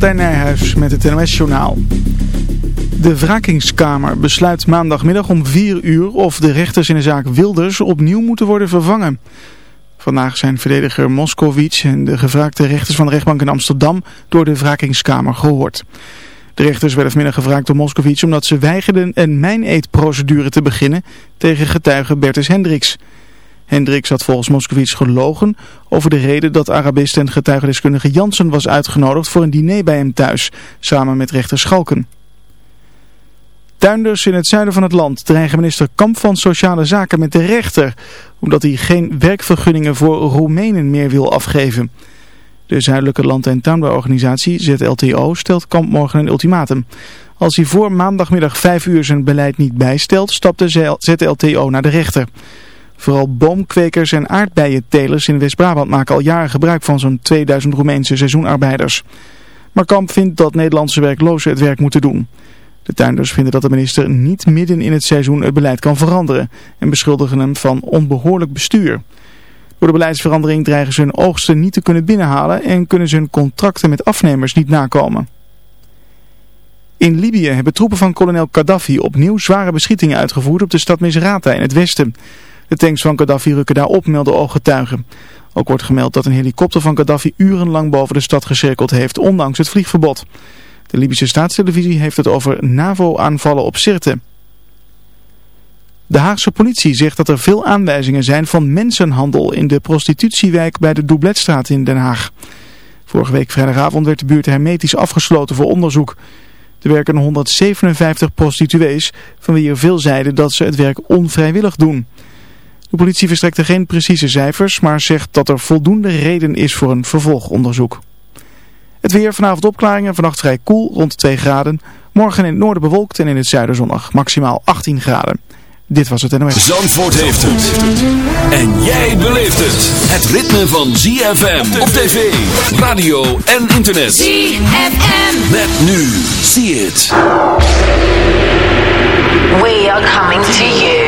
Martijn met het NOS-journaal. De wrakingskamer besluit maandagmiddag om 4 uur of de rechters in de zaak Wilders opnieuw moeten worden vervangen. Vandaag zijn verdediger Moskowitz en de gevraagde rechters van de rechtbank in Amsterdam door de wrakingskamer gehoord. De rechters werden vanmiddag gevraagd door Moskowitz omdat ze weigerden een mijn-eet-procedure te beginnen tegen getuige Bertus Hendricks. Hendricks had volgens Moskowitz gelogen over de reden dat Arabist en getuigendeskundige Jansen was uitgenodigd voor een diner bij hem thuis, samen met rechter Schalken. Tuinders in het zuiden van het land dreigen minister Kamp van Sociale Zaken met de rechter, omdat hij geen werkvergunningen voor Roemenen meer wil afgeven. De Zuidelijke Land- en Tuinbouworganisatie, ZLTO, stelt Kamp morgen een ultimatum. Als hij voor maandagmiddag 5 uur zijn beleid niet bijstelt, stapt de ZLTO naar de rechter. Vooral boomkwekers en aardbeientelers in West-Brabant maken al jaren gebruik van zo'n 2000 Roemeense seizoenarbeiders. Maar Kamp vindt dat Nederlandse werklozen het werk moeten doen. De tuinders vinden dat de minister niet midden in het seizoen het beleid kan veranderen en beschuldigen hem van onbehoorlijk bestuur. Door de beleidsverandering dreigen ze hun oogsten niet te kunnen binnenhalen en kunnen ze hun contracten met afnemers niet nakomen. In Libië hebben troepen van kolonel Gaddafi opnieuw zware beschietingen uitgevoerd op de stad Misrata in het westen. De tanks van Gaddafi rukken daar op, melden ooggetuigen. Ook wordt gemeld dat een helikopter van Gaddafi urenlang boven de stad gecirkeld heeft, ondanks het vliegverbod. De Libische staatstelevisie heeft het over NAVO-aanvallen op Sirte. De Haagse politie zegt dat er veel aanwijzingen zijn van mensenhandel in de prostitutiewijk bij de Doubletstraat in Den Haag. Vorige week vrijdagavond werd de buurt hermetisch afgesloten voor onderzoek. Er werken 157 prostituees, van wie er veel zeiden dat ze het werk onvrijwillig doen. De politie verstrekte geen precieze cijfers, maar zegt dat er voldoende reden is voor een vervolgonderzoek. Het weer vanavond opklaringen, vannacht vrij koel, rond 2 graden. Morgen in het noorden bewolkt en in het zuiden zonnig, maximaal 18 graden. Dit was het NOS. Zandvoort heeft het. En jij beleeft het. Het ritme van ZFM op tv, radio en internet. ZFM. Met nu. See it. We are coming to you.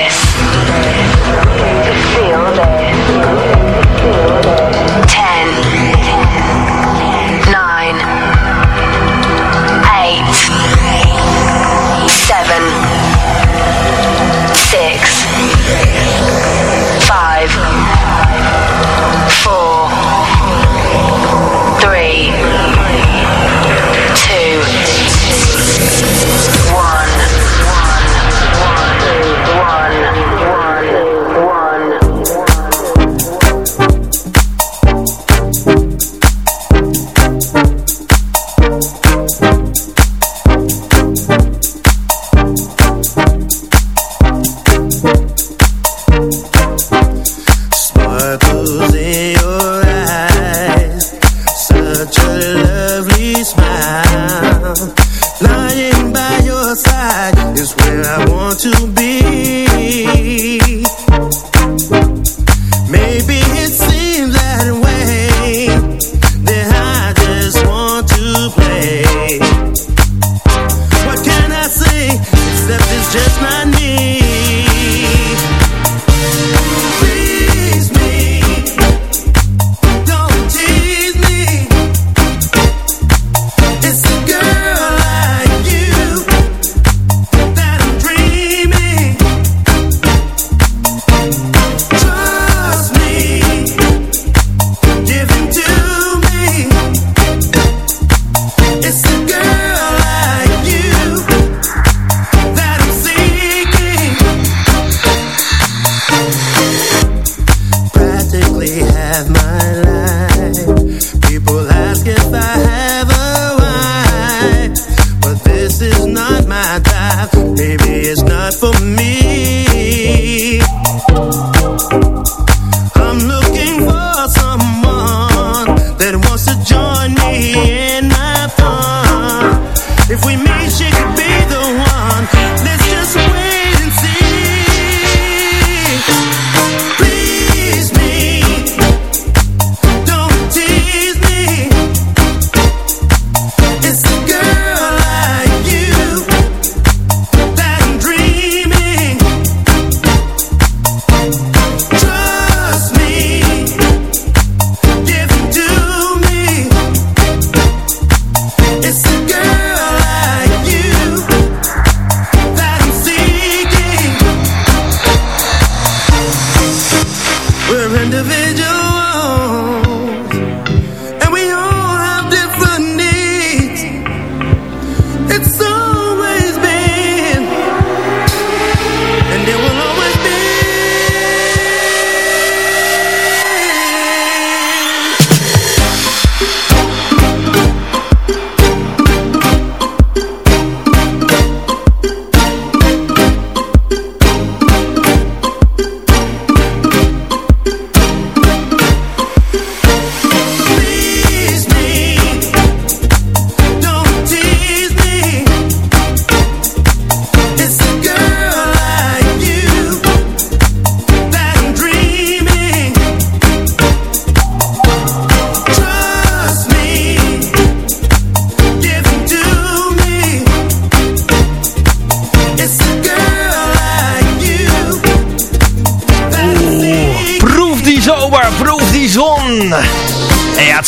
To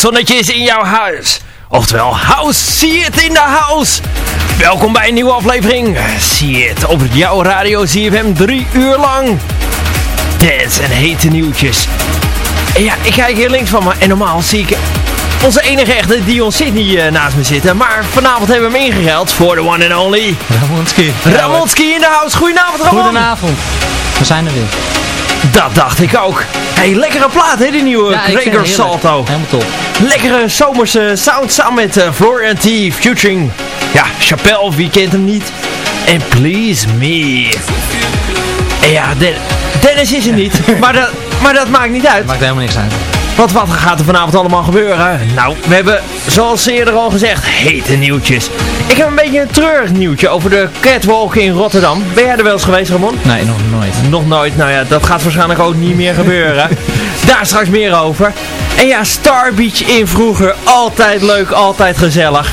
zonnetje is in jouw huis. Oftewel, house, see it in the house. Welkom bij een nieuwe aflevering. See it op jouw radio ZFM drie uur lang. Dance en hete nieuwtjes. En ja, ik kijk hier links van me en normaal zie ik onze enige echte Dion Sydney uh, naast me zitten. Maar vanavond hebben we hem ingeruild voor de one and only... Ramonski. Ramonski in de house. Goedenavond Ramon. Goedenavond. We zijn er weer. Dat dacht ik ook. Hey, lekkere plaat hè, die nieuwe ja, Gregor Salto. Helemaal top. Lekkere zomerse sound samen met uh, Florian T. Futuring. Ja, Chappelle, wie kent hem niet? En Please Me. En ja, Dennis is er niet. maar, dat, maar dat maakt niet uit. Maakt helemaal niks uit. Want wat gaat er vanavond allemaal gebeuren? Nou, we hebben, zoals eerder al gezegd, hete nieuwtjes. Ik heb een beetje een treurig nieuwtje over de catwalk in Rotterdam. Ben jij er wel eens geweest, Ramon? Nee, nog nooit. Nog nooit. Nou ja, dat gaat waarschijnlijk ook niet meer gebeuren. Daar straks meer over. En ja, Star Beach in vroeger. Altijd leuk, altijd gezellig.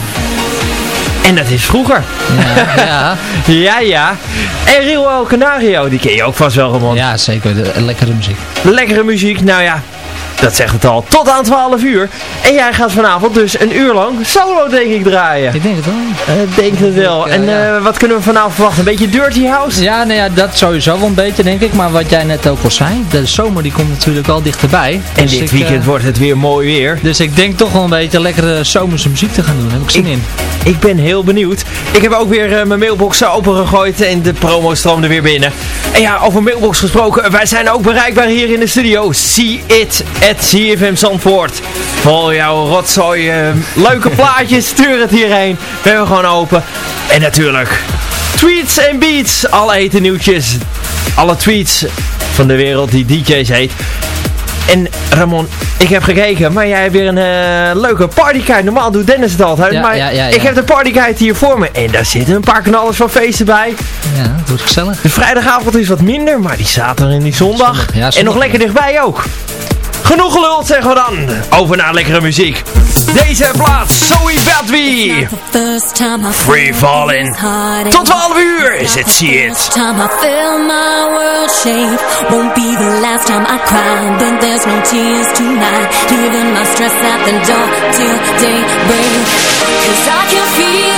En dat is vroeger. Ja, ja. ja, ja. En Rio El Canario, die ken je ook vast wel, Ramon. Ja, zeker. De, lekkere muziek. Lekkere muziek, nou ja. Dat zegt het al. Tot aan 12 uur. En jij gaat vanavond dus een uur lang solo denk ik draaien. Ik denk het wel. Ik uh, denk het wel. en uh, wat kunnen we vanavond verwachten? Een beetje Dirty House? Ja, nou ja, dat sowieso wel een beetje denk ik. Maar wat jij net ook al zei. De zomer die komt natuurlijk al dichterbij. En dus dit ik, weekend wordt het weer mooi weer. Dus ik denk toch wel een beetje lekkere zomerse muziek te gaan doen. Daar heb ik zin ik, in. Ik ben heel benieuwd. Ik heb ook weer mijn mailbox opengegooid en de promo stroomde weer binnen. En ja, over mailbox gesproken. Wij zijn ook bereikbaar hier in de studio. See it at CFM Zandvoort. Vol jouw rotzooi, uh, leuke plaatjes, stuur het hierheen. We hebben gewoon open. En natuurlijk, tweets en beats. Alle hete nieuwtjes. Alle tweets van de wereld die DJ's heet. En Ramon, ik heb gekeken, maar jij hebt weer een uh, leuke partyguide. Normaal doet Dennis het altijd, ja, maar ja, ja, ik heb de partyguide hier voor me. En daar zitten een paar knallers van feesten bij. Ja, dat wordt gezellig. De vrijdagavond is wat minder, maar die zaterdag en die zondag. zondag. zondag en nog lekker dichtbij ook. Genoeg geluld zeggen we dan. Over naar lekkere muziek. Deze plaats, Zoe Badwi. Free Falling. Tot 12 uur is het See It. time I feel my world shake. Won't be the last time I cry. But there's no tears tonight. Leaving my stress at the door till daybreak. Cause I can feel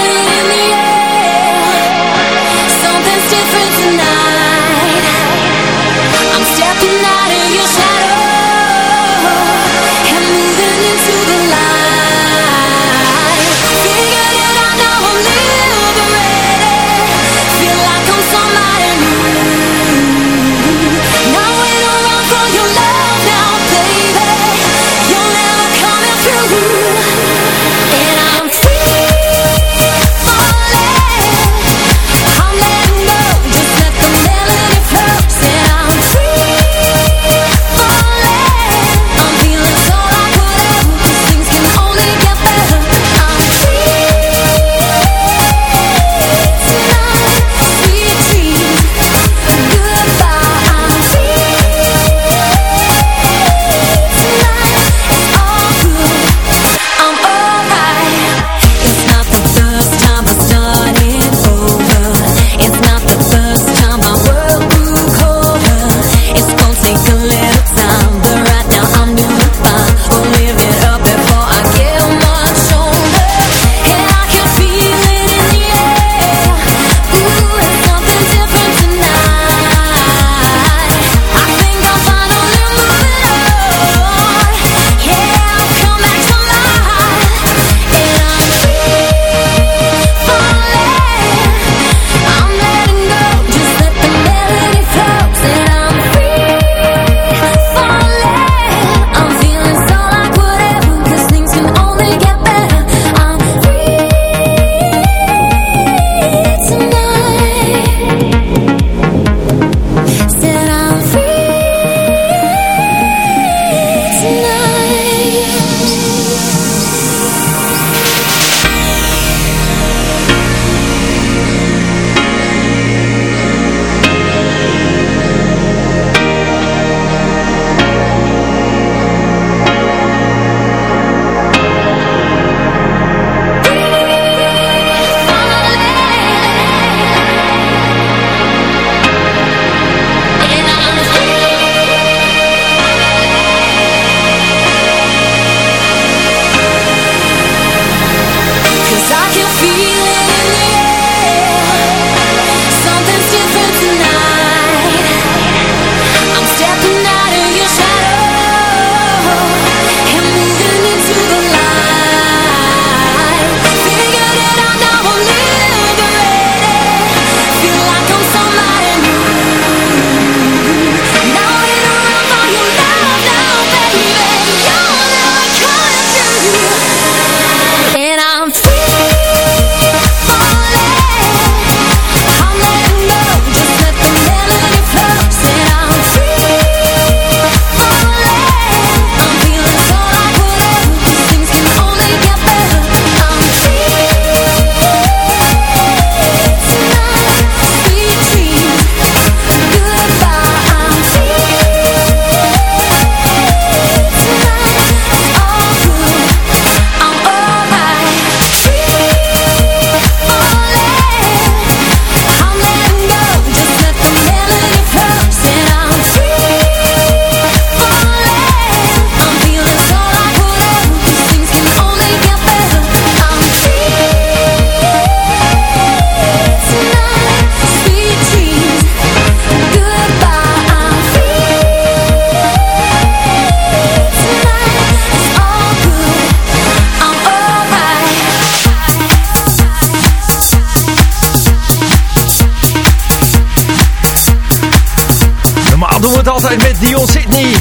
Dion Sydney.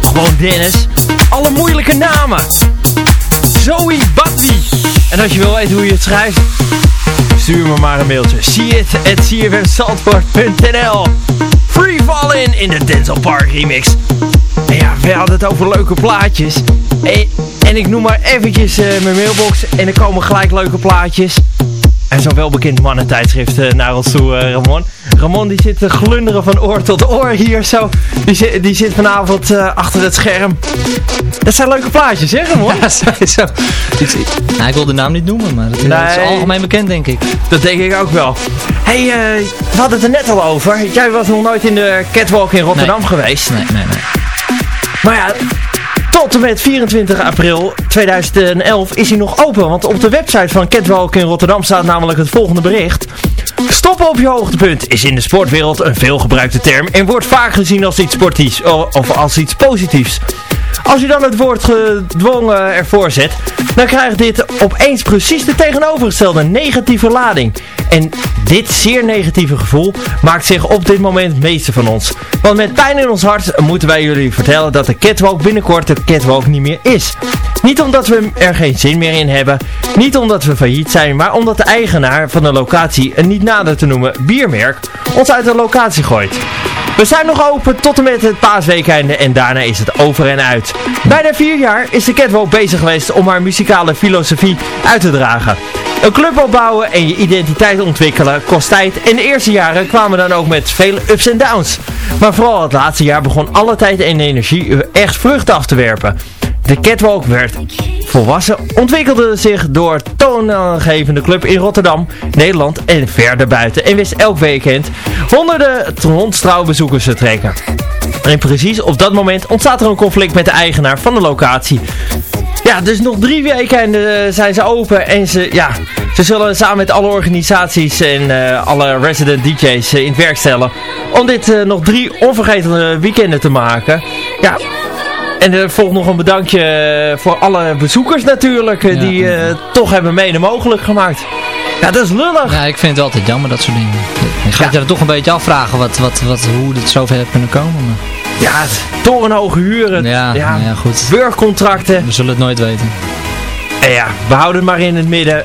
Gewoon Dennis. Alle moeilijke namen. Zoe Badby. En als je wil weten hoe je het schrijft, stuur me maar een mailtje. See it at cfmsaltport.nl Free Falling in de Denzel Park remix. En ja, we hadden het over leuke plaatjes. En, en ik noem maar eventjes uh, mijn mailbox en er komen gelijk leuke plaatjes. En zo'n welbekend mannentijdschrift uh, naar ons toe, uh, Ramon. Ramon die zit te glunderen van oor tot oor hier zo. Die, zit, die zit vanavond uh, achter het scherm. Dat zijn leuke plaatjes, hè Ramon? Ja, sowieso. Ik, nou, ik wil de naam niet noemen, maar dat, nee, dat is algemeen bekend, denk ik. Dat denk ik ook wel. hey, we hadden het er net al over. Jij was nog nooit in de catwalk in Rotterdam nee. geweest. Nee, nee, nee. Maar ja, tot en met 24 april 2011 is hij nog open. Want op de website van Catwalk in Rotterdam staat namelijk het volgende bericht. Stoppen op je hoogtepunt is in de sportwereld een veelgebruikte term en wordt vaak gezien als iets sportiefs of als iets positiefs. Als je dan het woord gedwongen ervoor zet, dan krijgt dit opeens precies de tegenovergestelde negatieve lading. En dit zeer negatieve gevoel maakt zich op dit moment het meeste van ons. Want met pijn in ons hart moeten wij jullie vertellen dat de catwalk binnenkort de catwalk niet meer is. Niet omdat we er geen zin meer in hebben, niet omdat we failliet zijn, maar omdat de eigenaar van de locatie, een niet nader te noemen biermerk, ons uit de locatie gooit. We zijn nog open tot en met het paasweekende en daarna is het over en uit. Bijna vier jaar is de Catwalk bezig geweest om haar muzikale filosofie uit te dragen. Een club opbouwen en je identiteit ontwikkelen kost tijd en de eerste jaren kwamen dan ook met vele ups en downs. Maar vooral het laatste jaar begon alle tijd en energie echt vrucht af te werpen. De Catwalk werd volwassen, ontwikkelde zich door toonaangevende club in Rotterdam, Nederland en verder buiten en wist elk weekend honderden rondstrouw bezoekers te trekken. En precies op dat moment ontstaat er een conflict met de eigenaar van de locatie. Ja, dus nog drie weken zijn ze open en ze, ja, ze zullen samen met alle organisaties en uh, alle resident DJ's uh, in het werk stellen om dit nog drie onvergetelijke weekenden te maken. Ja, en er volgt nog een bedankje voor alle bezoekers natuurlijk, ja, die ja. toch hebben mede mogelijk gemaakt. Ja, dat is lullig. Ja, ik vind het altijd jammer, dat soort dingen. Je gaat ja. je er toch een beetje afvragen wat, wat, wat, hoe dit zover heeft kunnen komen. Maar... Ja, torenhoge huren. Ja, ja, ja goed. Burgcontracten. We zullen het nooit weten. En ja, we houden het maar in het midden.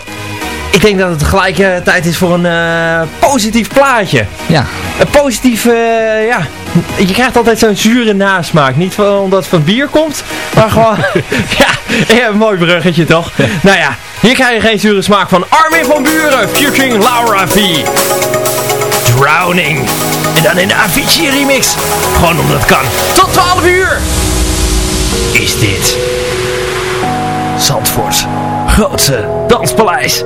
Ik denk dat het tegelijkertijd is voor een uh, positief plaatje. Ja. Een positief, uh, ja. Je krijgt altijd zo'n zure nasmaak. Niet van, omdat het van bier komt, maar gewoon, ja, ja, een mooi bruggetje toch? Nou ja, hier krijg je geen zure smaak van Armin van Buren, featuring Laura V. Drowning. En dan in de Avicii remix. Gewoon omdat het kan. Tot 12 uur is dit Zandvoort grootste danspaleis.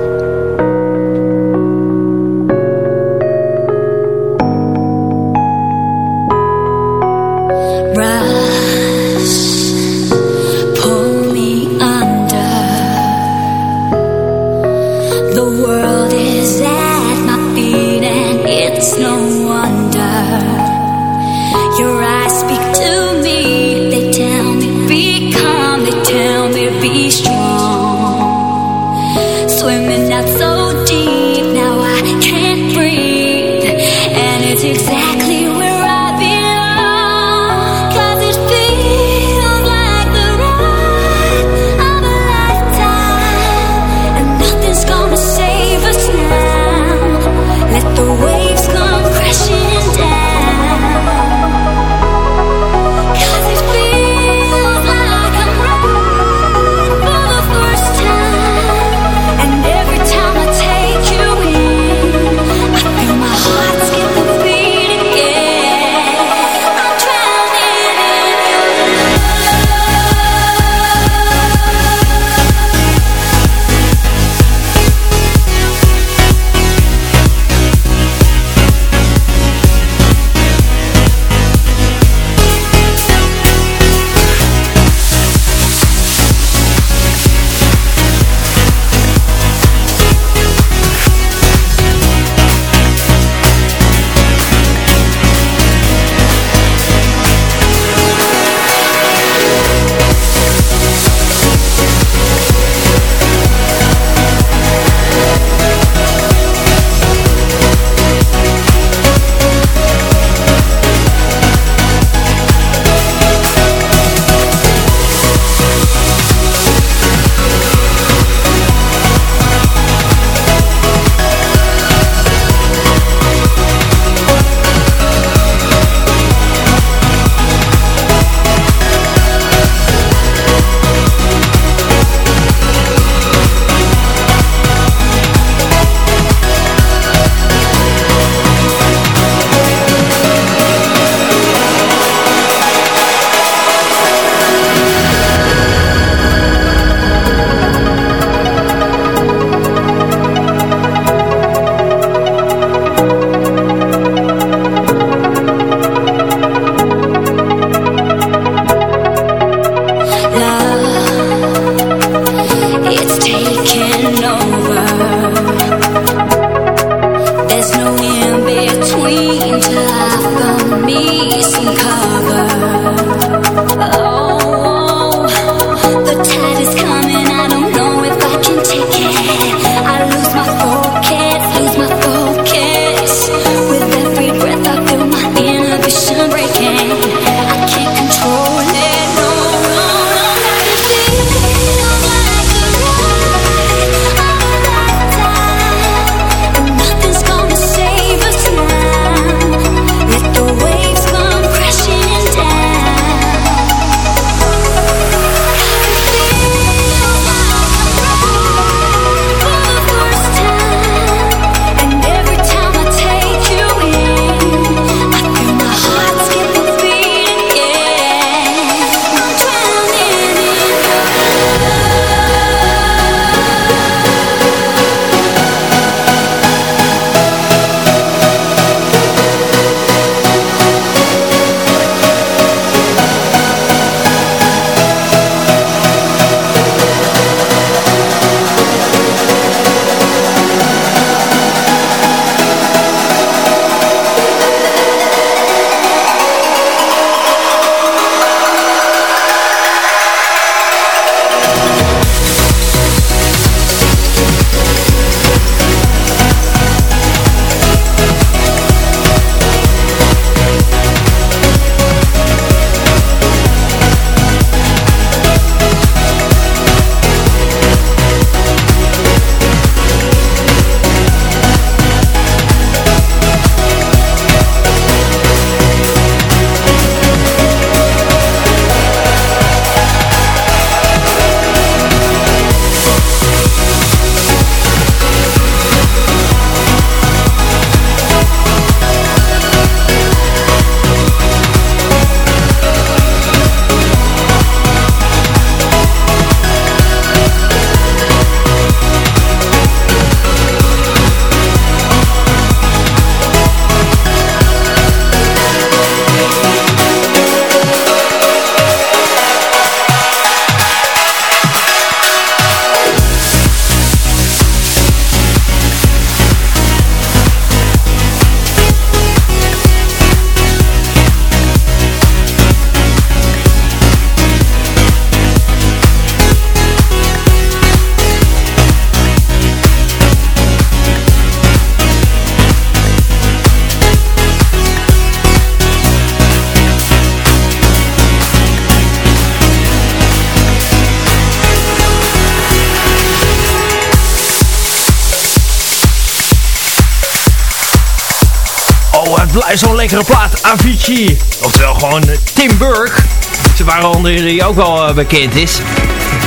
Ze waren onder jullie ook wel uh, bekend is.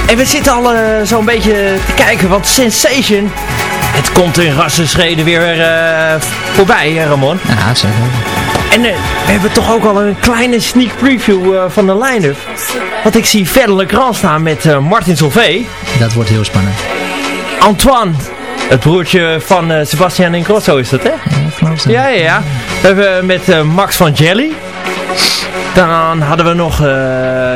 En we zitten al uh, zo'n beetje te kijken, want Sensation... Het komt in rassenschreden weer uh, voorbij, Ramon. Ja, zeker. En we hebben toch ook al een kleine sneak preview van de line-up. Want ik zie verder Legrand staan met Martin Solvay. Dat wordt heel spannend. Antoine, het broertje van uh, Sebastian Ingrosso is dat, hè? Ja, ja, ja. We hebben met uh, Max van Jelly. Dan hadden we nog, uh,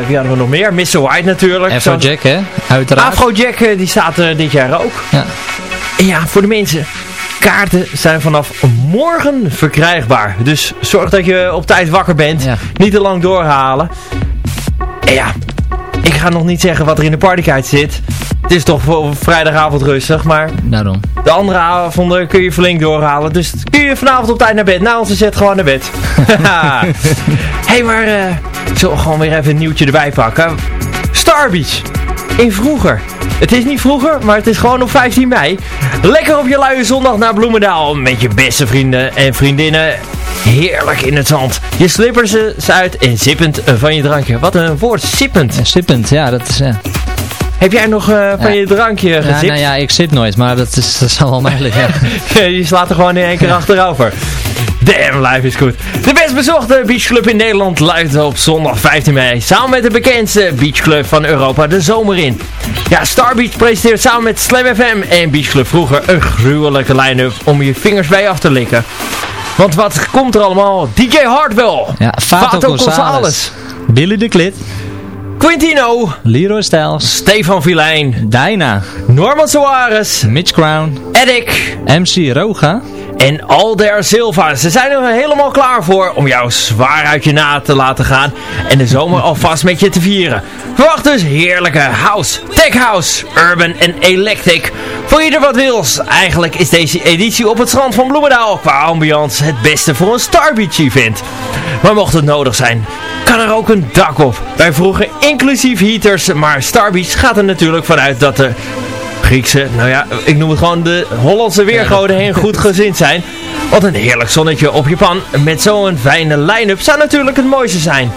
wie hadden we nog meer? Mr. White natuurlijk. Afrojack, hè? Uiteraard. Afrojack, die staat er dit jaar ook. Ja. En ja, voor de mensen. Kaarten zijn vanaf morgen verkrijgbaar. Dus zorg dat je op tijd wakker bent. Ja. Niet te lang doorhalen. En ja, ik ga nog niet zeggen wat er in de partykite zit. Het is toch voor vrijdagavond rustig, maar Daarom. de andere avonden kun je flink doorhalen. Dus kun je vanavond op tijd naar bed. Nou, onze zet gewoon naar bed. Hé, hey, maar uh, zullen we gewoon weer even een nieuwtje erbij pakken? Star Beach. In vroeger. Het is niet vroeger, maar het is gewoon op 15 mei. Lekker op je luie zondag naar Bloemendaal. Met je beste vrienden en vriendinnen. Heerlijk in het zand. Je slippers uit en zippend van je drankje. Wat een woord, sippend. Ja, sippend, ja, dat is... Ja. Heb jij nog uh, van ja. je drankje gezipt? Ja, nou ja, ik zit nooit, maar dat, is, dat wel mij liggen. je slaat er gewoon in één keer achterover. Damn, life is goed. De best bezochte beachclub in Nederland luidt op zondag 15 mei. Samen met de bekendste beachclub van Europa de zomer in. Ja, Star Beach presenteert samen met Slam FM en Beachclub vroeger een gruwelijke line-up om je vingers bij af te likken. Want wat komt er allemaal? DJ Hardwell. Ja, Fato, Fato. Billy de Klit. Quintino, Leroy Styles, Stefan Vilijn, Dyna, Norman Soares, Mitch Crown, Edik, MC Roga en Alder Silva. Ze zijn er helemaal klaar voor om jou zwaar uit je na te laten gaan en de zomer alvast met je te vieren. Verwacht dus heerlijke house, tech house, urban en electric. Voor ieder wat wils. Eigenlijk is deze editie op het strand van Bloemendaal qua ambiance het beste voor een Star Beach event. Maar mocht het nodig zijn, kan er ook een dak op. Wij vroegen inclusief heaters, maar Star Beach gaat er natuurlijk vanuit dat de Griekse, nou ja, ik noem het gewoon de Hollandse weergoden heen goed gezind zijn. Wat een heerlijk zonnetje op je pan. Met zo'n fijne line-up zou natuurlijk het mooiste zijn.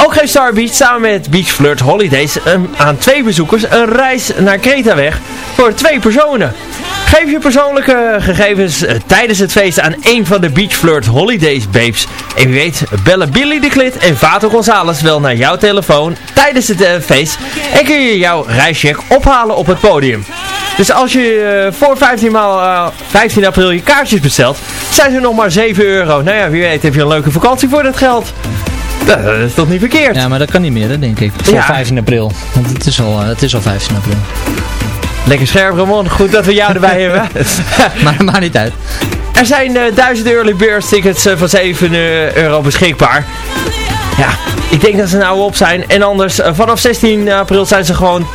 Ook geeft Star Beach samen met Beach Flirt Holidays um, aan twee bezoekers een reis naar Kreta weg voor twee personen. Geef je persoonlijke gegevens uh, tijdens het feest aan een van de Beach Flirt Holidays babes. En wie weet bellen Billy de Klit en Vato Gonzales wel naar jouw telefoon tijdens het uh, feest. En kun je jouw reischeck ophalen op het podium. Dus als je uh, voor 15, maal, 15 april je kaartjes bestelt, zijn ze nog maar 7 euro. Nou ja, wie weet heb je een leuke vakantie voor dat geld. Dat is toch niet verkeerd? Ja, maar dat kan niet meer, hè, denk ik. Voor ja. 15 april. Want het is al, het is al 15 april. Lekker scherp, Ramon. Goed dat we jou erbij hebben. maar dat maakt niet uit. Er zijn uh, 1000 early bird tickets uh, van 7 uh, euro beschikbaar. Ja, ik denk dat ze nou op zijn. En anders, vanaf 16 april zijn ze gewoon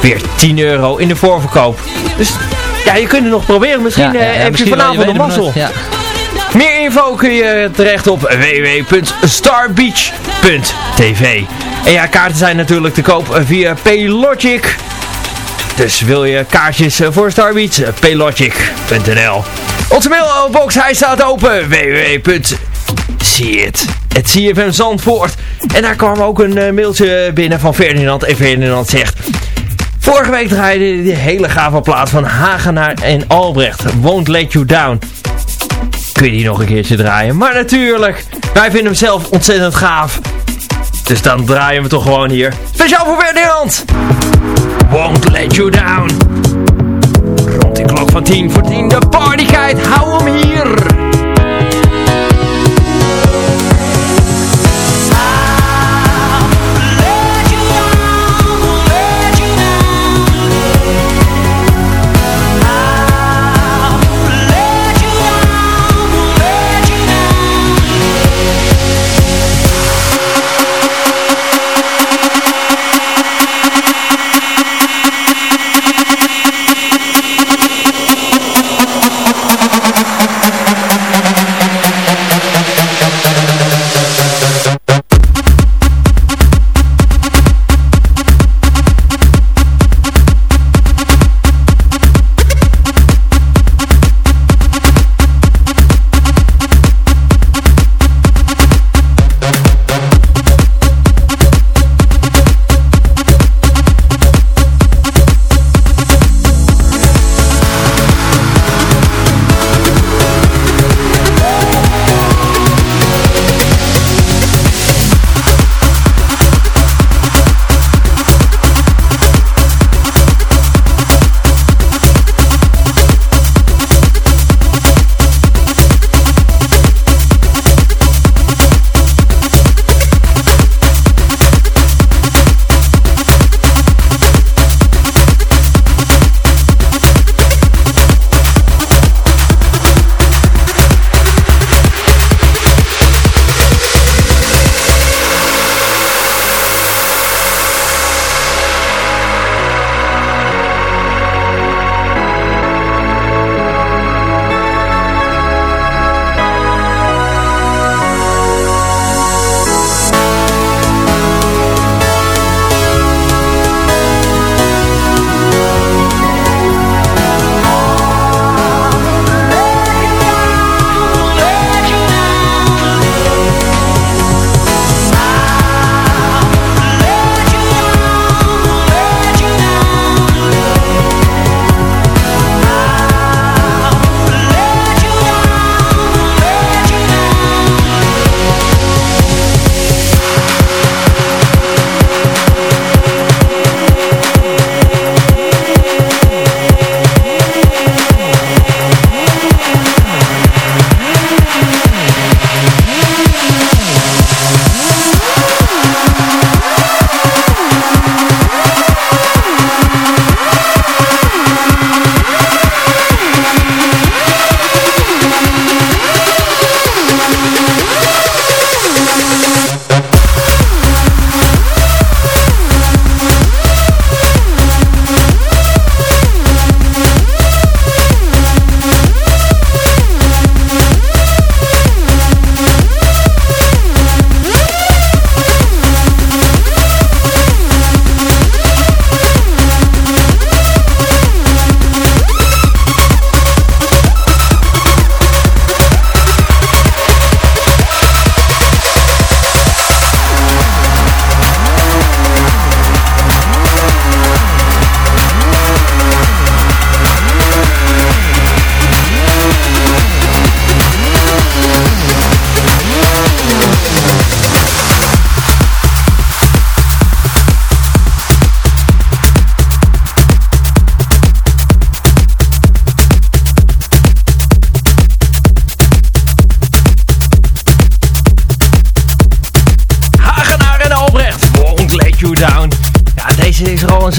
weer 10 euro in de voorverkoop. Dus ja, je kunt het nog proberen. Misschien, ja, ja, heb je vanavond nog mazzel. Ja. Meer info kun je terecht op www.starbeach.tv En ja, kaarten zijn natuurlijk te koop via Paylogic. Dus wil je kaartjes voor Star Beach? Paylogic.nl Onze mailbox, hij staat open. www.seeit Het CFM Zandvoort. En daar kwam ook een uh, mailtje binnen van Ferdinand. En Ferdinand zegt... Vorige week draaide die hele gave plaat van Hagenaar en Albrecht. Won't Let You Down. Kun je die nog een keertje draaien? Maar natuurlijk, wij vinden hem zelf ontzettend gaaf. Dus dan draaien we toch gewoon hier. Speciaal voor Ferdinand! Won't Let You Down.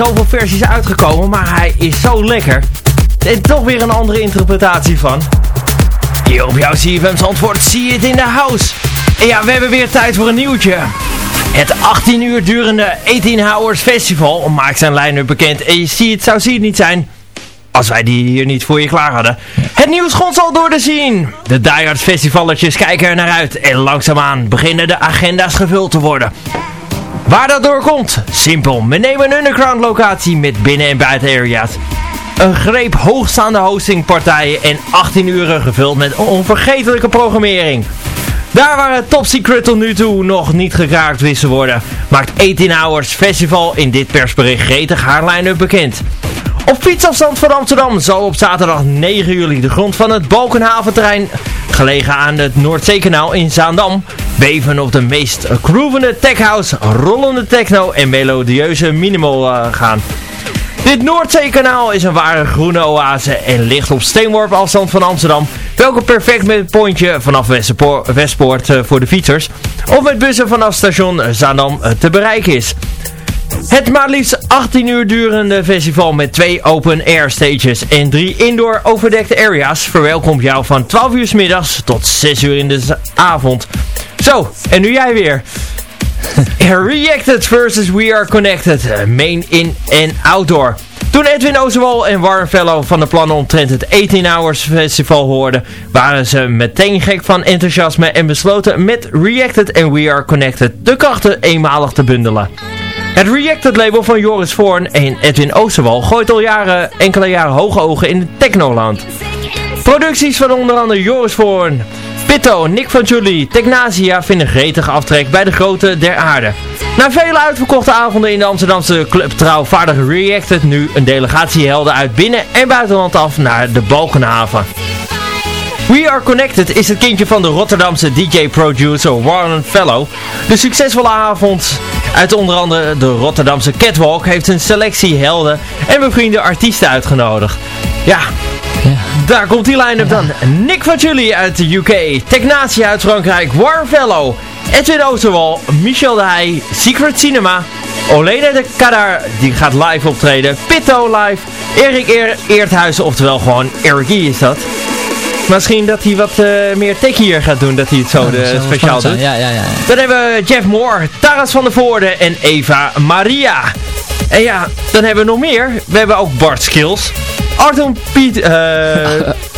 Zoveel versies uitgekomen, maar hij is zo lekker. En toch weer een andere interpretatie van. Hier op jouw CFM's antwoord zie je het in de house. En ja, we hebben weer tijd voor een nieuwtje. Het 18 uur durende 18 Hours Festival maakt zijn line-up bekend. En je ziet het, zou zie het niet zijn als wij die hier niet voor je klaar hadden. Het nieuws gonst al door de zien. De Die Hard festivalletjes kijken er naar uit. En langzaamaan beginnen de agenda's gevuld te worden. Waar dat door komt? Simpel. We nemen een underground locatie met binnen- en buitenarea's. Een greep hoogstaande hostingpartijen en 18 uren gevuld met onvergetelijke programmering. Daar waar het top secret tot nu toe nog niet gekraakt wist te worden, maakt 18 Hours Festival in dit persbericht gretig haar line-up bekend. Op fietsafstand van Amsterdam zal op zaterdag 9 juli de grond van het Balkenhaventerrein, gelegen aan het Noordzeekanaal in Zaandam, beven op de meest groovende techhouse, rollende techno en melodieuze minimal uh, gaan. Dit Noordzeekanaal is een ware groene oase en ligt op steenworp afstand van Amsterdam, welke perfect met het pontje vanaf Westpoort uh, voor de fietsers of met bussen vanaf station Zaandam uh, te bereiken is. Het maar liefst 18 uur durende festival met twee open air stages en drie indoor overdekte areas verwelkomt jou van 12 uur s middags tot 6 uur in de avond. Zo, en nu jij weer. Reacted versus We Are Connected, main in en outdoor. Toen Edwin Ozewal en Warren Fellow van de plannen omtrent het 18 Hours Festival hoorden, waren ze meteen gek van enthousiasme en besloten met Reacted en We Are Connected de krachten eenmalig te bundelen. Het Reacted label van Joris Voorn en Edwin Oosterwal gooit al jaren, enkele jaren hoge ogen in technoland. Producties van onder andere Joris Voorn, Pitto, Nick van Julie, Technasia vinden gretige aftrek bij de grote der aarde. Na vele uitverkochte avonden in de Amsterdamse club Trouw vaardigt Reacted nu een delegatie helden uit binnen- en buitenland af naar de Balkenhaven. We Are Connected is het kindje van de Rotterdamse DJ-producer Warren Fellow. De succesvolle avond uit onder andere de Rotterdamse Catwalk heeft een selectie helden en bevriende artiesten uitgenodigd. Ja, ja. Daar komt die line-up dan. Nick van Julie uit de UK, Technatia uit Frankrijk, Warren Fellow, Edwin Oosterwal, Michel de Heij, Secret Cinema, Olena de Kadar, die gaat live optreden, Pitto live, Erik Eer Eerthuizen, oftewel gewoon Eric E is dat. Misschien dat hij wat uh, meer techier gaat doen, dat hij het zo Ja, de, wel speciaal doet. Ja, ja, ja. Dan hebben we Jeff Moore, Taras van der Voorde en Eva Maria. En ja, dan hebben we nog meer. We hebben ook Bart Skills, Arton Piet, eh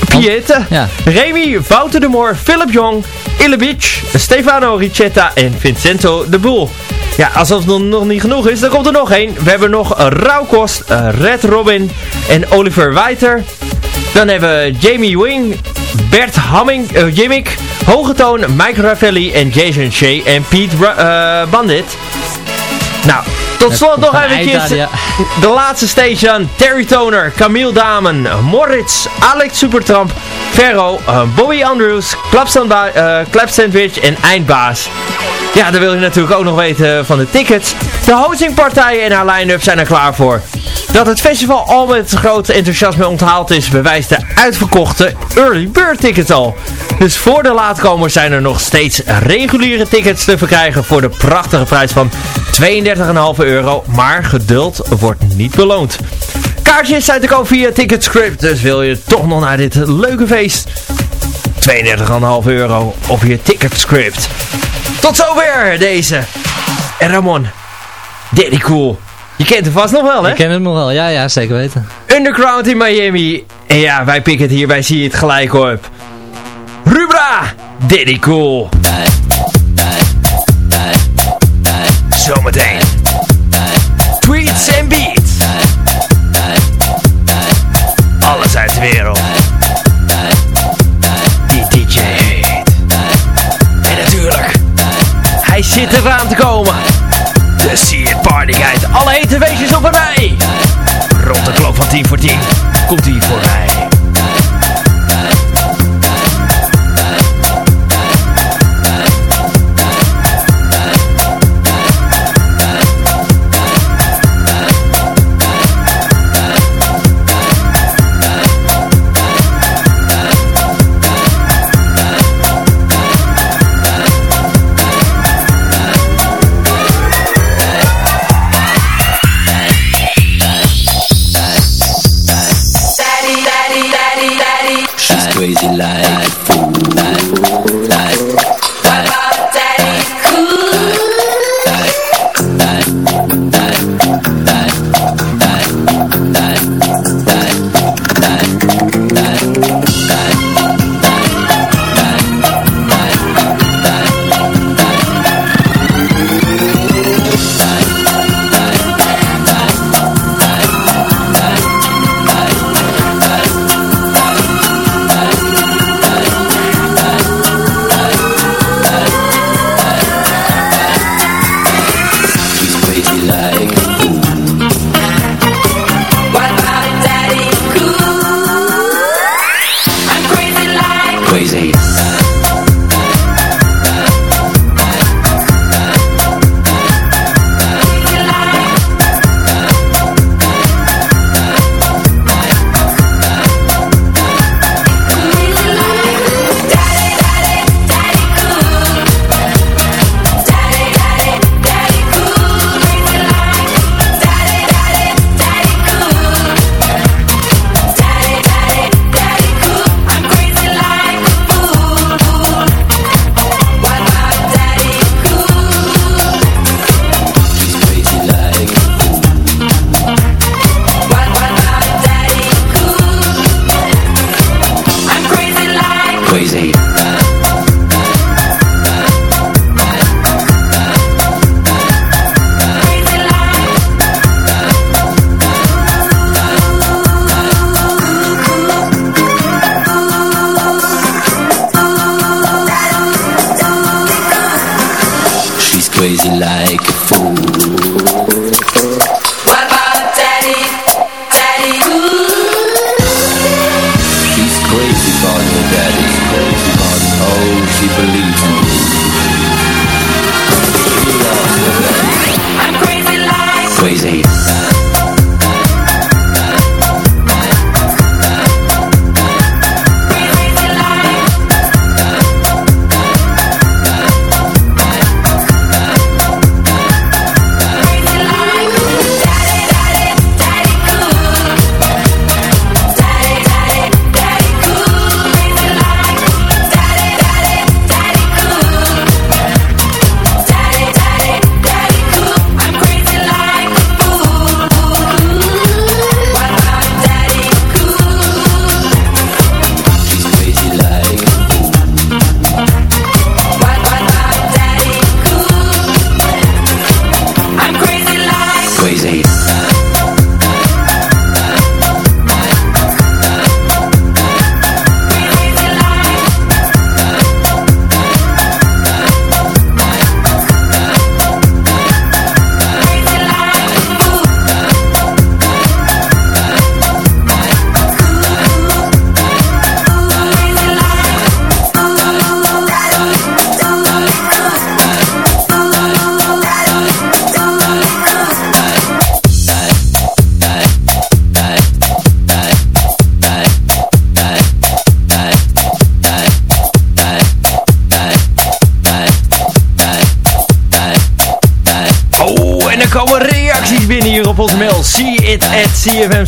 Piette, Ja. Remy, Wouter de Moor, Philip Jong, Illebic, Stefano Ricetta en Vincenzo de Boel. Ja, als dat nog- niet genoeg is, dan komt er nog één. We hebben nog Rauwkost, eh, Red Robin en Oliver Weiter. Dan hebben we Jamie Wing, Bert Hamming, eh, Jimmick, Hogetoon, Mike Ravelli en Jason Shea en Pete Ra- eh, Bandit. Nou, tot slot nog eventjes ja. de laatste stage dan. Terry Toner, Camille Damen, Moritz, Alex Supertramp, Ferro, eh, Bobby Andrews, Klapstand, eh Klapsandwich en Eindbaas. Ja, dan wil je natuurlijk ook nog weten van de tickets. De hostingpartijen en haar line-up zijn er klaar voor. Dat het festival al met groot enthousiasme onthaald is, bewijst de uitverkochte early bird tickets al. Dus voor de laatkomers zijn er nog steeds reguliere tickets te verkrijgen voor de prachtige prijs van 32,5 euro. Maar geduld wordt niet beloond. Kaartjes zijn te koop via Ticketscript, dus wil je toch nog naar dit leuke feest? 32,5 euro op je Ticketscript. Tot zover deze. Ramon, Daddy Cool. Je kent hem vast nog wel, hè? Ik ken hem nog wel, ja, ja, zeker weten. Underground in Miami. En ja, wij pikken het hier, wij zien het gelijk op. Rubra, Daddy Cool. Zometeen. Tweets en beats. Alles uit de wereld. Die DJ heet. En natuurlijk, hij zit eraan te komen. Alle hete weesjes op een rij. Rond de klok van 10 voor 10 komt hij voorbij.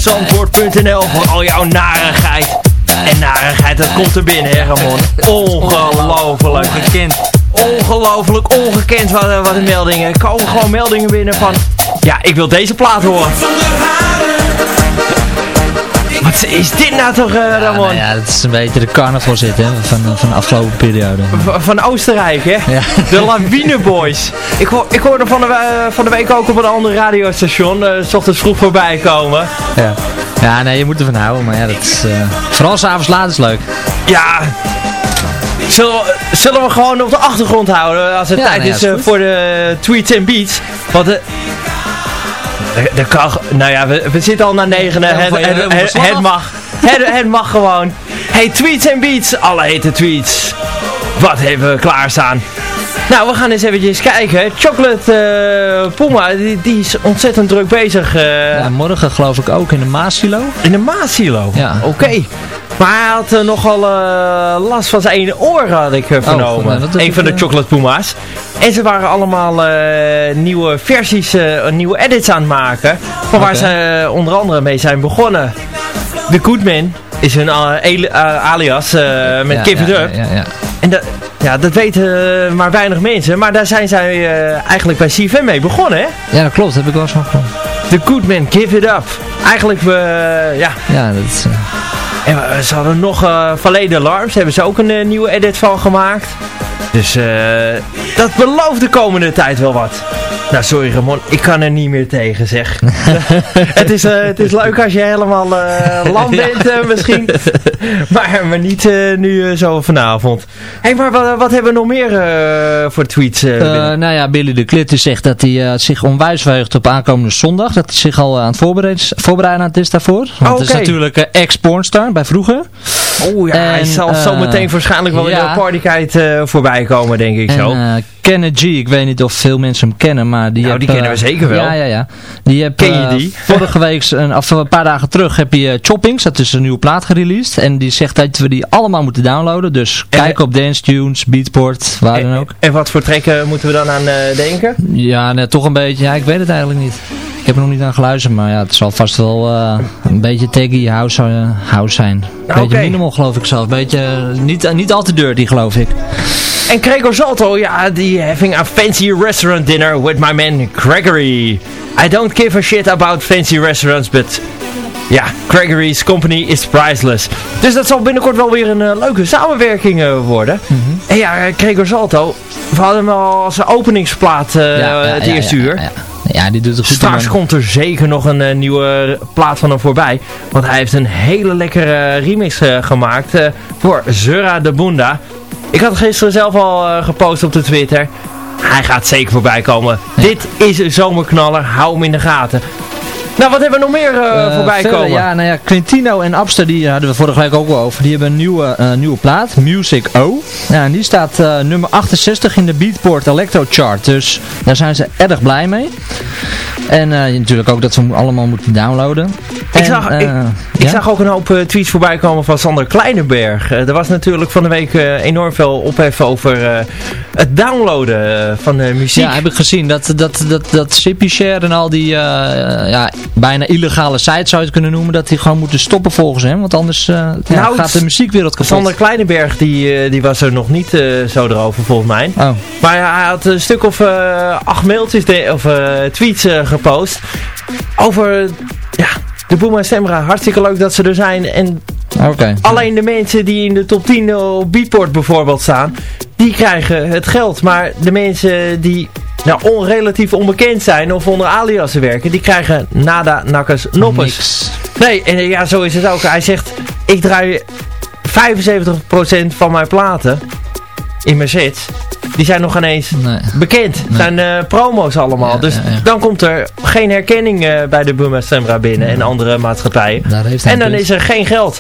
cfmzandvoort.nl voor al jouw narigheid. En narigheid, dat komt er binnen, hè Ramon. Ongelooflijk. Ongekend. Ongelooflijk ongekend wat, wat de meldingen. Er komen gewoon meldingen binnen van... Ja, ik wil deze plaat horen. Wat is dit nou toch, eh, Ja, Ramon? nou ja, dat is een beetje de carnaval zit, hè, van, van de afgelopen periode. V- Van Oostenrijk, hè? Ja. De Lawine Boys. Ik, hoor, ik hoorde van de, van de week ook op een ander radiostation, eh, s ochtends vroeg voorbij komen. Ja. ja, nee, je moet ervan houden, maar ja, dat is... eh, vooral s'avonds laat is leuk. Ja, zullen we, zullen we gewoon op de achtergrond houden als het Ja, tijd nou ja, is eh, voor de tweets en beats. Want de, de, kan, nou ja, we, we zitten al naar negen. Ja, het, het, het, mag. Het, het mag gewoon. Hey, tweets en beats. Alle hete tweets. Wat hebben we klaarstaan? Nou, we gaan eens eventjes kijken. Chocolate eh, Puma, die, die is ontzettend druk bezig eh, Ja, morgen geloof ik ook in de Maasilo. in de Maasilo. Ja. Oké. Maar hij had eh, nogal eh, last van zijn ene oor, had ik eh, vernomen. nou, dat Een van de Chocolate Puma's. En ze waren allemaal nieuwe versies, nieuwe edits aan het maken. Van waar ze onder andere mee zijn begonnen. The Goodman is hun alias met ja, Give It Up. Ja, ja, ja. En dat, ja, dat weten maar weinig mensen. Maar daar zijn zij eigenlijk bij CFM mee begonnen, hè? ja, dat klopt. heb ik wel eens van gehoord. The Goodman, Give It Up. Eigenlijk, we ja, Ja, dat is... eh, en we- ze hadden nog uh, Verleden Alarms, hebben ze ook een eh, nieuwe edit van gemaakt. Dus eh, dat belooft de komende tijd wel wat. Nou, sorry Ramon, ik kan er niet meer tegen, zeg. het, is, eh, het is leuk als je helemaal eh lam bent eh, misschien. maar, maar niet nu zo vanavond. Hé, hey, maar wat, wat hebben we nog meer voor tweets nou ja, Billy de Klitter zegt dat hij zich onwijs verheugt op aankomende zondag. Dat hij zich al aan het voorbereiden, voorbereiden aan het is daarvoor. Want het is natuurlijk ex-pornstar bij vroeger. Oh ja, hij zal zo eh, meteen waarschijnlijk wel in ja. de partykite eh voorbij komen, denk ik zo. Uh, Kenneth G, ik weet niet of veel mensen hem kennen, maar die Nou, heb, die kennen we zeker wel. Ja, ja, ja. Die heb, Ken je die? vorige week, een, of een paar dagen terug, heb je Choppings, dat is een nieuwe plaat gereleased. En die zegt dat we die allemaal moeten downloaden. Dus En- kijk op Dance Tunes, Beatport, waar dan ook. En wat voor trekken moeten we dan aan denken? Ja, net toch een beetje. Ja, ik weet het eigenlijk niet. Ik heb er nog niet aan geluisterd, maar ja, het zal vast wel eh, een beetje taggy house, eh, house zijn. Een beetje minimal geloof ik zelf. Beetje, eh, niet, niet al te dirty geloof ik. En Gregor Salto, ja, die having a fancy restaurant dinner with my man Gregory. I don't give a shit about fancy restaurants, but ja, Gregory's company is priceless. Dus dat zal binnenkort wel weer een eh, leuke samenwerking eh, worden. Mhm. En ja, Gregor Salto, we hadden hem al als openingsplaat eh, het eerste uur. Ja, die doet het goed. Straks komt er zeker nog een eh, nieuwe plaat van hem voorbij. Want hij heeft een hele lekkere remix eh, gemaakt eh, voor Zura de Bunda. Ik had gisteren zelf al eh, gepost op de Twitter. Hij gaat zeker voorbij komen. Dit is een zomerknaller. Hou hem in de gaten. Nou, wat hebben we nog meer eh, Eh, voorbij verder, komen? Ja, nou ja, Quintino en Abster, die hadden we vorige week ook al over. Die hebben een nieuwe, eh, nieuwe plaat, Music O. Ja, en die staat eh, nummer 68 in de Beatport Electro Chart. Dus daar zijn ze erg blij mee. En eh, natuurlijk ook dat ze allemaal moeten downloaden. Ik zag- eh, ik- Ik ja? zag ook een hoop eh, tweets voorbij komen van Sander Kleinenberg. Eh, er was natuurlijk van de week eh, enorm veel ophef over eh, het downloaden eh, van eh, muziek. Ja, heb ik gezien. Dat, dat, dat, dat Share en al die eh, ja, bijna illegale sites zou je het kunnen noemen, dat die gewoon moeten stoppen volgens hem. Want anders eh, ja, Nou, gaat de muziekwereld kapot. Sander Kleinenberg die, eh, die was er nog niet eh, zo erover volgens mij. Oh, Maar hij had een stuk of acht mailtjes de- of tweets gepost over ja, de Boema Stemra. Hartstikke leuk dat ze er zijn. En alleen de mensen die in de top 10 op Beatport bijvoorbeeld staan, die krijgen het geld. Maar de mensen die nou, on, relatief onbekend zijn of onder aliasen werken, die krijgen nada, nakkes, noppes. Niks. Nee, en eh, ja, zo is het ook. Hij zegt, ik draai 75% van mijn platen in mijn sets. Die zijn nog ineens Nee. bekend. Nee. zijn eh, promo's allemaal. Ja, dus ja, ja. dan komt er geen herkenning eh, bij de Buma Stemra binnen en andere maatschappijen. En dan punt. is er geen geld.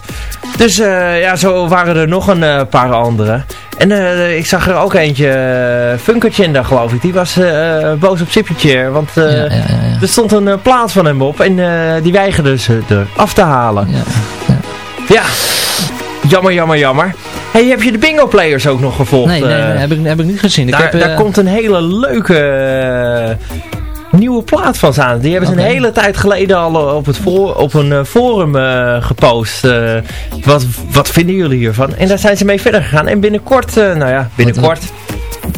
Dus eh, ja, zo waren er nog een paar andere. En ik zag er ook eentje, Funkerchinda geloof ik. Die was boos op Zippychair. Want er stond een plaat van hem op. En die weigerde ze er af te halen. Ja. Ja, jammer, jammer, jammer. Hey, heb je de bingo players ook nog gevolgd? Nee, nee, nee, eh? heb, ik, heb ik niet gezien. Ik daar, heb, eh, daar komt een hele leuke eh, nieuwe plaat van aan. Die hebben ze een hele tijd geleden al eh, op, het voor, op een eh, forum eh, gepost. Eh, wat, wat vinden jullie hiervan? En daar zijn ze mee verder gegaan. En binnenkort, eh, nou ja, binnenkort.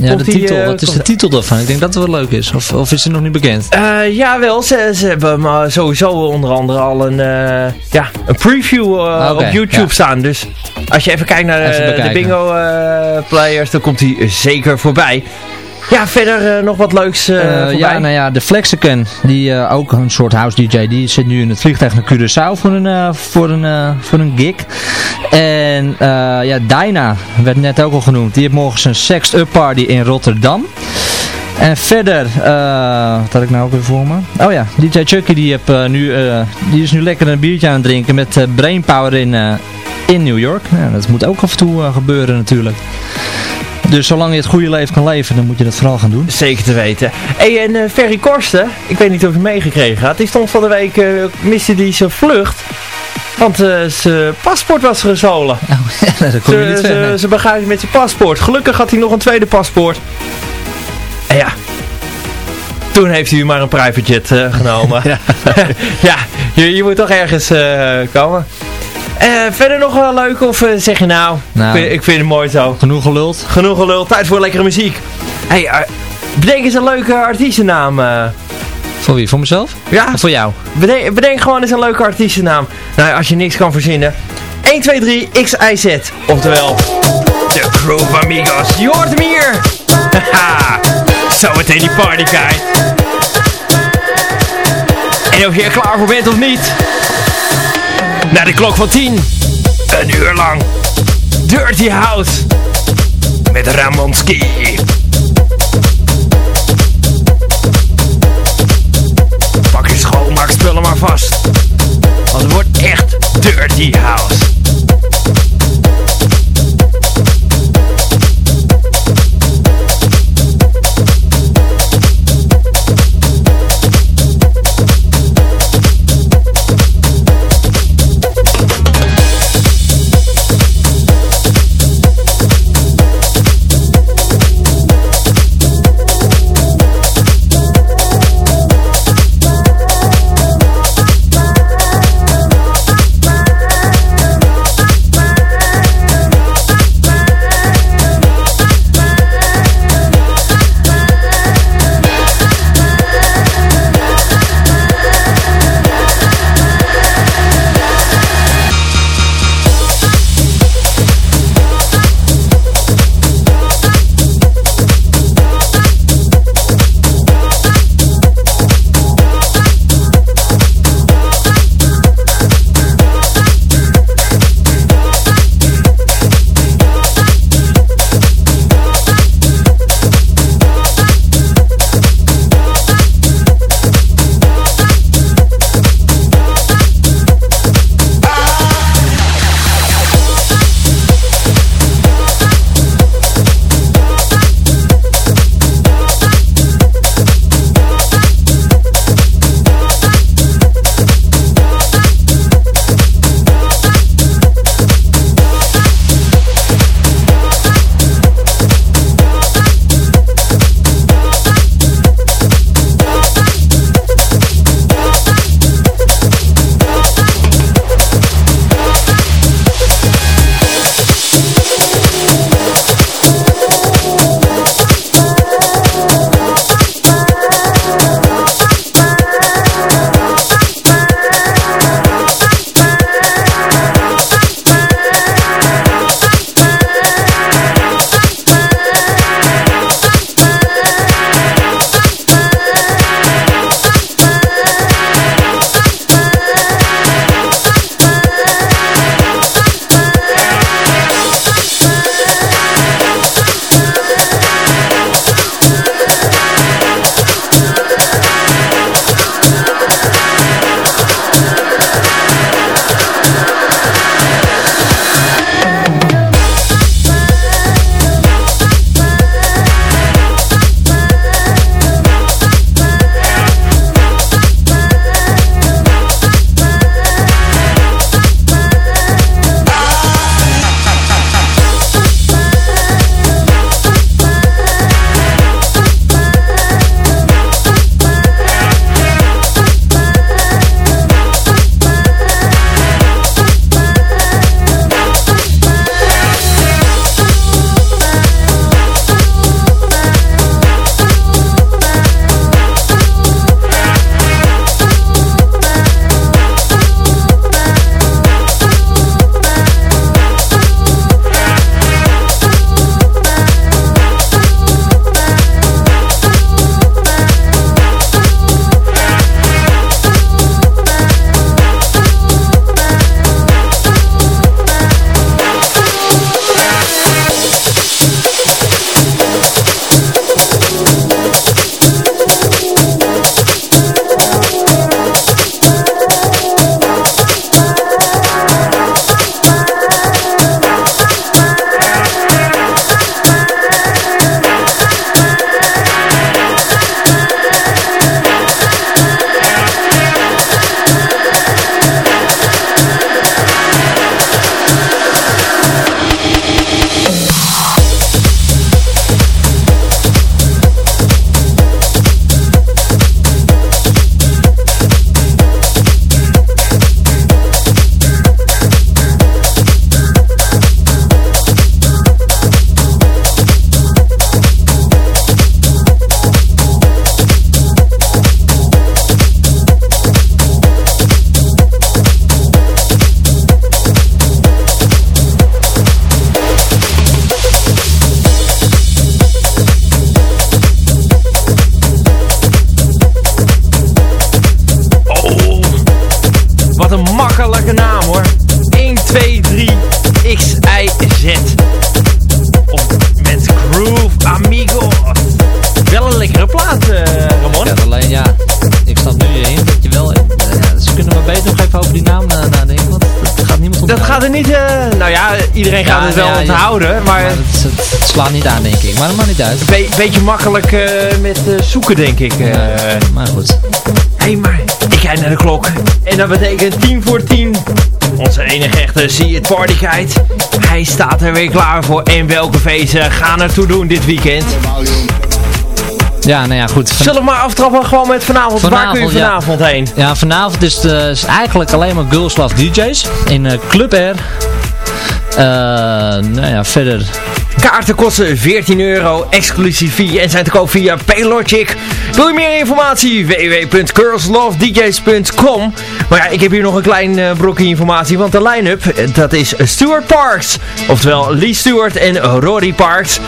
Ja, de die, titel. eh, Wat is de titel daarvan? Ik denk dat het wel leuk is. Of, of is het nog niet bekend? Eh jawel, ze, ze hebben maar sowieso onder andere al een, eh, ja, een preview Oké, op YouTube ja. staan. Dus als je even kijkt naar Even de bingo players, dan komt die zeker voorbij. Ja, verder eh, nog wat leuks Eh, voorbij. ja, nou ja, de Flexicon, die ook een soort house DJ, die zit nu in het vliegtuig naar Curaçao voor een, voor een, voor een gig. En ja, Dyna werd net ook al genoemd. Die heeft morgen zijn Sext Up Party in Rotterdam. En verder, eh, wat had ik nou ook weer voor me? Oh ja, DJ Chucky die, heb, nu, die is nu lekker een biertje aan het drinken met Brainpower in, in New York. Ja, dat moet ook af en toe gebeuren natuurlijk. Dus zolang je het goede leven kan leven, dan moet je dat vooral gaan doen. Zeker te weten. Hey, en eh, Ferry Korsten, ik weet niet of je meegekregen had, die stond van de week, eh miste die zijn vlucht. Want eh, zijn paspoort was gestolen. Oh, ja, dat kom je niet ze, bagage met zijn paspoort. Gelukkig had hij nog een tweede paspoort. En ja, toen heeft hij maar een private jet genomen. ja, je, je moet toch ergens komen. Eh, verder nog wel leuk of eh, zeg je nou, Nou. Ik, vind, ik vind het mooi zo. Genoeg geluld. Genoeg gelul, tijd voor lekkere muziek. Hey, eh, bedenk eens een leuke artiestennaam. Voor wie? Voor mezelf? ja, Of voor jou? bedenk, bedenk gewoon eens een leuke artiestennaam. Nou, als je niks kan verzinnen. 1, 2, 3, XIZ. Oftewel, de Groove Amigos. Je hoort hem hier. Haha, zo meteen die party guy. En of je er klaar voor bent of niet. Naar de klok van 10. Een uur lang. Dirty House. Met Ramonski. Pak je schoonmaakspullen maar vast. Want het wordt echt Dirty House. Iedereen gaat het wel onthouden, maar Maar het, het- het slaat niet aan, denk ik. Maar dat maakt niet uit. be- beetje makkelijk eh, met eh, zoeken, denk ik. eh. maar goed. Hé, hey, maar ik kijk naar de klok. En dat betekent 10 voor 10. Onze enige echte It Party Guide. Hij staat er weer klaar voor. En welke feesten gaan ertoe doen dit weekend? Ja, nou ja, goed. Van- Zullen we maar aftrappen gewoon met vanavond. Waar kun je Vanavond, ja. vanavond heen? Ja, vanavond is het is eigenlijk alleen maar Girls Love DJ's in Club Air. Eh, nou ja, verder. Kaarten kosten 14 euro, exclusief fee en zijn te koop via Paylogic. Wil je meer informatie? www.girlslovedjs.com Maar ja, ik heb hier nog een klein eh, brokje informatie, want de line-up, eh, dat is Stuart Parks. Oftewel Lee Stewart en Rory Parks.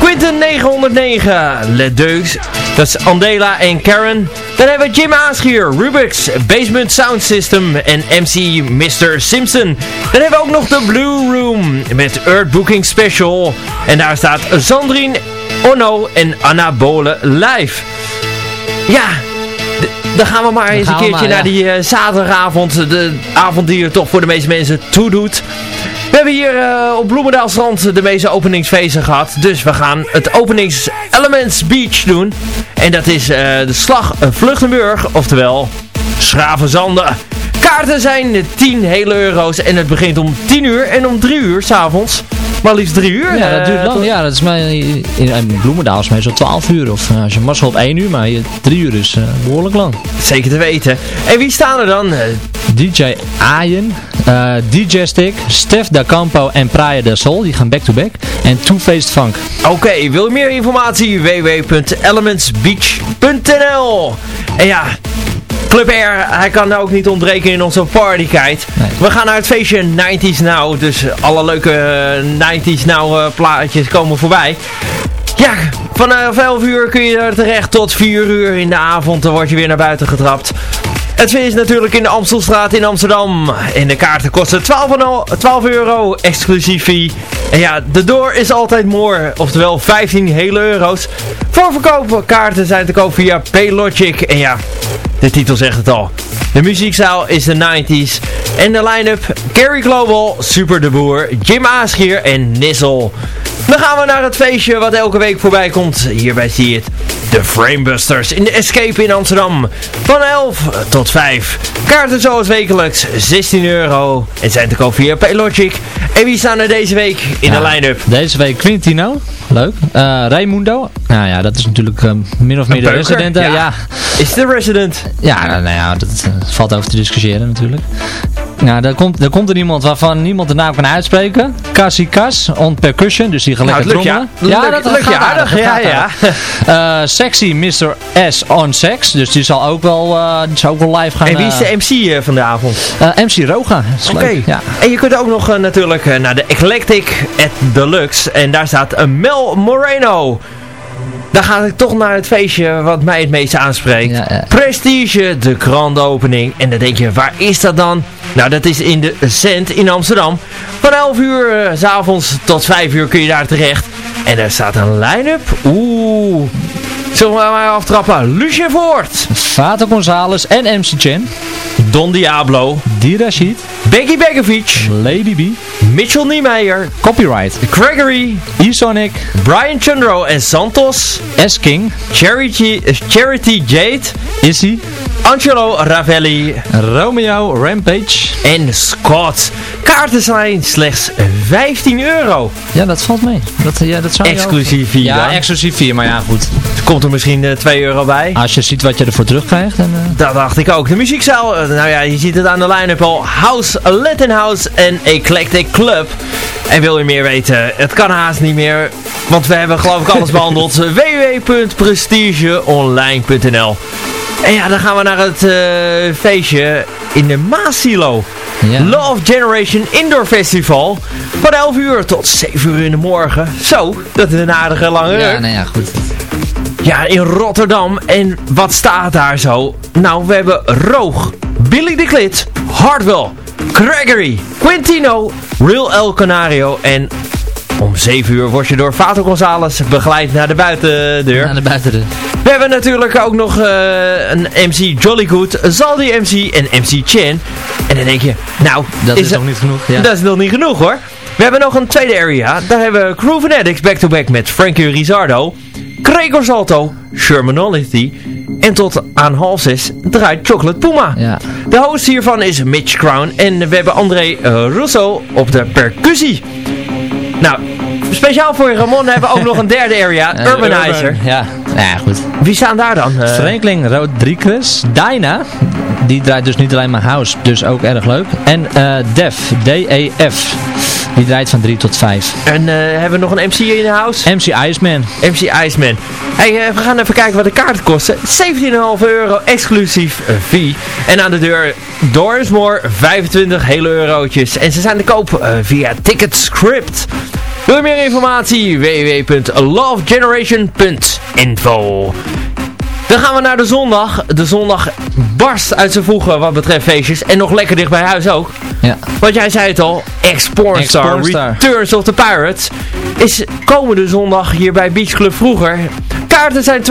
Quinten 909, Le Deux, dat is Andela en Karen. Dan hebben we Jim Aaschier, Rubix, Basement Sound System en MC Mr. Simpson. Dan hebben we ook nog de Blue Room met Earth Booking Special. En daar staat Sandrine, Ono en Anna Bole live. Ja, dan gaan we maar eens een keertje maar, naar ja. die eh, zaterdagavond. De avond die er toch voor de meeste mensen toe doet. We hebben hier eh, op Bloemendaalstrand de meeste openingsfeesten gehad. Dus we gaan het openings Elements Beach doen. En dat is eh, de slag Vluchtenburg. Oftewel Schravenzande. Kaarten zijn 10 hele euro's. En het begint om 10 uur en om 3 uur s'avonds. Maar liefst 3 uur. Ja, dat eh, duurt lang. Ja, dat is mij, in, in Bloemendaal is meestal 12 uur. Of eh, als je mazzel op 1 uur, maar je 3 uur is eh, behoorlijk lang. Zeker te weten. En wie staan er dan? DJ Ayen, eh, DJ Stick, Stef Da Campo en Praia del Sol, die gaan back-to-back. En Two Faced Funk. Oké, wil je meer informatie? www.elementsbeach.nl En ja, Club Air, hij kan ook niet ontbreken in onze partykite. Nee. We gaan naar het feestje 90s Now, dus alle leuke eh, 90s Now eh, plaatjes komen voorbij. Ja, vanaf 11 uur kun je er terecht tot 4 uur in de avond, dan word je weer naar buiten getrapt. Het feest is natuurlijk in de Amstelstraat in Amsterdam. En de kaarten kosten 12, en al- 12 euro, exclusief fee. En ja, de door is altijd more. Oftewel 15 hele euro's. Voor verkopen kaarten zijn te koop via Paylogic. En ja, de titel zegt het al. De muziekzaal is de 90s. En de line-up, Gary Global, Super de Boer, Jim Aaschier en Nissel. Dan gaan we naar het feestje wat elke week voorbij komt. Hierbij zie je het. De Framebusters in de Escape in Amsterdam. Van 11 tot 5. Kaarten zoals wekelijks 16 euro. En zijn te koop via Paylogic. En wie staan er deze week in Ja, de line-up? Deze week Quintino, leuk. Eh Raimundo, nou ja, dat is natuurlijk eh, min of meer de beuker, residenten. ja. Ja, Is de Resident. ja, nou ja, dat eh, valt over te discussiëren natuurlijk. Nou, daar komt, daar komt er iemand waarvan niemand de naam kan uitspreken. Cassie Cas, on percussion, dus die gaat Nou, trommelen. ja. Ja, dat, Lukt- je aardig, dat ja, ja. Eh, sexy Mr. S on sex, dus die zal ook wel, eh, die zal ook wel live gaan. En wie is de MC eh, van de avond? eh, MC Roga, Oké. Ja. En je kunt ook nog natuurlijk naar de Eclectic at Deluxe. En daar staat een Mel Moreno. Dan ga ik toch naar het feestje wat mij het meest aanspreekt. Ja, ja. Prestige, de grande opening. En dan denk je, waar is dat dan? Nou, dat is in de Cent in Amsterdam. Van 11 uur eh, s s'avonds tot 5 uur kun je daar terecht. En daar staat een line-up. Oeh. Zullen we maar aftrappen? Lucien Voort. Vater Gonzalez en MC Chen, Don Diablo. Di Rashid, Becky Begovic. Lady B, Mitchell Niemeyer. Copyright, Gregory. E-Sonic, Brian Chandro en Santos, S King, Charity, eh, Charity Jade, Issy, Angelo Ravelli Romeo Rampage. en Scott. Kaarten zijn slechts 15 euro. Ja, dat valt mee. Dat, ja, dat zou Exclusief hier Ja, dan. exclusief 4, maar ja, goed. Er komt er misschien eh, 2 euro bij. Als je ziet wat je ervoor terugkrijgt, dan... eh, Dat dacht ik ook. De muziekzaal, eh, nou ja, je ziet het aan de line-up al. House, Latin House en Eclectic Club. En wil je meer weten? Het kan haast niet meer. Want we hebben geloof ik alles behandeld. www.prestigeonline.nl En ja, dan gaan we naar het eh, feestje in de Maasilo. ja. Love Generation Indoor Festival. Van 11 uur tot 7 uur in de morgen. Zo, dat is een aardige lange ja, nou ja, goed. Ja, in Rotterdam. En wat staat daar zo? Nou, we hebben Roog, Billy de Klit, Hardwell, Gregory, Quintino, Real El Canario en om 7 uur word je door Vato Gonzalez begeleid naar de buitendeur. Aan de buitendeur. We hebben natuurlijk ook nog eh, een MC Jollygood, Zaldi MC en MC Chin. En dan denk je, nou, Dat is, nog niet genoeg. Ja. dat is nog niet genoeg hoor. We hebben nog een tweede area. Daar hebben we Crew Fanatics back-to-back met Frankie Rizzardo, Gregor Salto, Shermanology en tot aan half zes draait Chocolate Puma. Ja. De host hiervan is Mitch Crown en we hebben André eh, Russo op de percussie. Nou, speciaal voor Ramon hebben we ook nog een derde area, Urbanizer. Urban, Ja. Nou ja, goed. Wie staan daar dan? Franklin Rodriguez, Dyna, die draait dus niet alleen maar house, dus ook erg leuk. En eh Def, D-E-F, die draait van 3 tot 5. en eh, hebben we nog een MC in de house? MC Iceman, MC Iceman. Hey, eh, we gaan even kijken wat de kaarten kosten. 17,5 euro exclusief fee. En aan de deur Doorsmore 25 hele eurotjes. En ze zijn te koop eh, via Ticketscript. Wil je meer informatie? www.lovegeneration.info Dan gaan we naar de zondag. De zondag barst uit zijn voegen wat betreft feestjes. En nog lekker dicht bij huis ook. ja. Want jij zei het al, Ex-Pornstar. Returns of the Pirates is komende zondag hier bij Beach Club vroeger. Kaarten zijn 12,5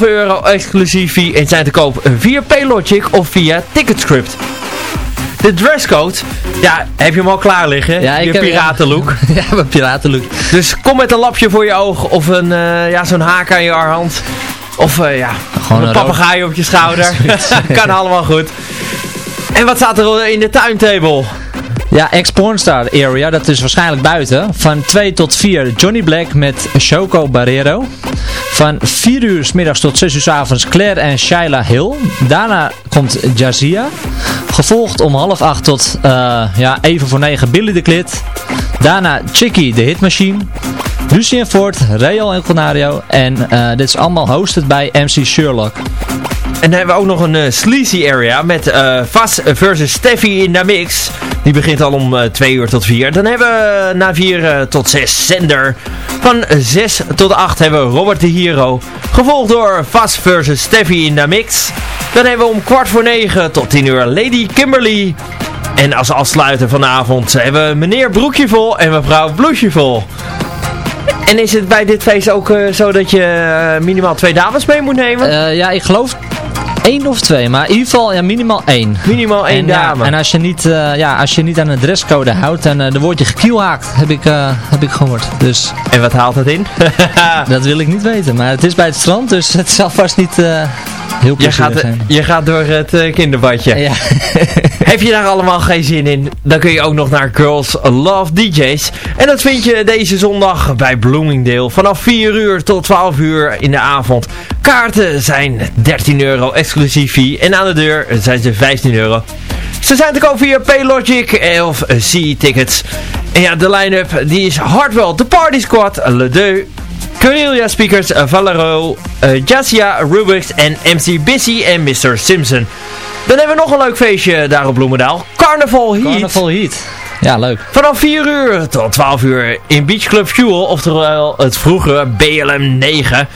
euro exclusief fee en zijn te koop via Paylogic of via Ticketscript. De dresscode, ja, heb je hem al klaar liggen? Ja, ik je piratenlook. ja, mijn piratenlook. Dus kom met een lapje voor je oog of een, eh, ja, zo'n haak aan je hand. Of eh, ja, Gewoon een een papegaai op je schouder. kan allemaal goed. En wat staat er in de timetable? Ja, ex-pornstar area, dat is waarschijnlijk buiten. Van 2 tot 4 Johnny Black met Choco Barrero. Van 4 uur s middags tot 6 uur s avonds Claire en Shaila Hill. Daarna komt Jazia. Gevolgd om half 8 tot eh, ja, even voor 9 Billy de Klit. Daarna Chicky de Hitmachine. Lucien Ford, Real en Conario. En eh, dit is allemaal hosted bij MC Sherlock. En dan hebben we ook nog een eh, sleazy area met eh Vas versus Steffi in de mix. Die begint al om 2 uur tot 4. Dan hebben we na 4 tot 6 Zender. Van 6 tot 8 hebben we Robert de Hero. Gevolgd door Vas versus Steffi in de mix. Dan hebben we om kwart voor 9 tot 10 uur Lady Kimberly. En als afsluiter van de avond hebben we meneer Broekje vol en mevrouw Bloesje vol. En is het bij dit feest ook eh, zo dat je eh, minimaal twee dames mee moet nemen? Eh, ja, ik geloof één of twee, maar in ieder geval ja, minimaal één. Minimaal één en, ja, dame. en als je niet, eh, ja, als je niet aan de dresscode houdt, dan, eh, dan word je gekielhaakt, heb ik, eh, heb ik gehoord. Dus En wat haalt dat in? dat wil ik niet weten. Maar het is bij het strand, dus het zal vast niet eh, heel je, gaat, zijn. je gaat door het eh, kinderbadje. Ja. Heb je daar allemaal geen zin in? Dan kun je ook nog naar Girls Love DJs. En dat vind je deze zondag bij Bloomingdale. Vanaf 4 uur tot 12 uur in de avond. Kaarten zijn 13 euro exclusief fee. En aan de deur zijn ze 15 euro. Ze zijn te koop via Paylogic of C-tickets. En ja, de line-up die is Hardwell, The Party Squad, Le Deux, Cornelia Speakers, eh, Valero, uh, Jassia, Rubix en MC Busy en Mr. Simpson. Dan hebben we nog een leuk feestje daar op Bloemendaal. Carnival Heat. Carnival Heat. Ja, leuk. Vanaf 4 uur tot 12 uur in Beach Club Fuel, oftewel het vroegere BLM 9.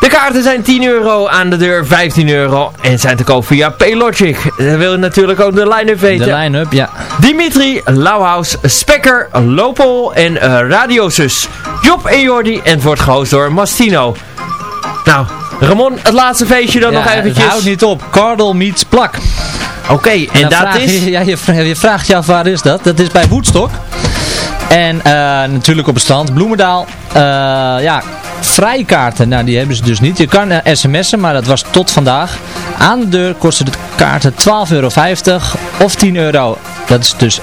De kaarten zijn 10 euro, aan de deur 15 euro en zijn te koop via Paylogic. Dan wil je natuurlijk ook de line-up weten. De line-up, ja. Dimitri, Lauhaus, Spekker, Lopol en uh, Radiosus. Job en Jordi en wordt gehost door Mastino. Nou, Ramon, het laatste feestje dan ja, nog eventjes. Het houdt niet op. Cardle meets plak. Oké, en, dat is... Je, ja, je vraagt je af waar is dat? Dat is bij Woodstock. En eh, natuurlijk op het strand, Bloemendaal. Eh, ja, vrijkaarten, nou die hebben ze dus niet. Je kan eh, sms'en, maar dat was tot vandaag. Aan de deur kosten de kaarten 12,50 euro of 10 euro. Dat is dus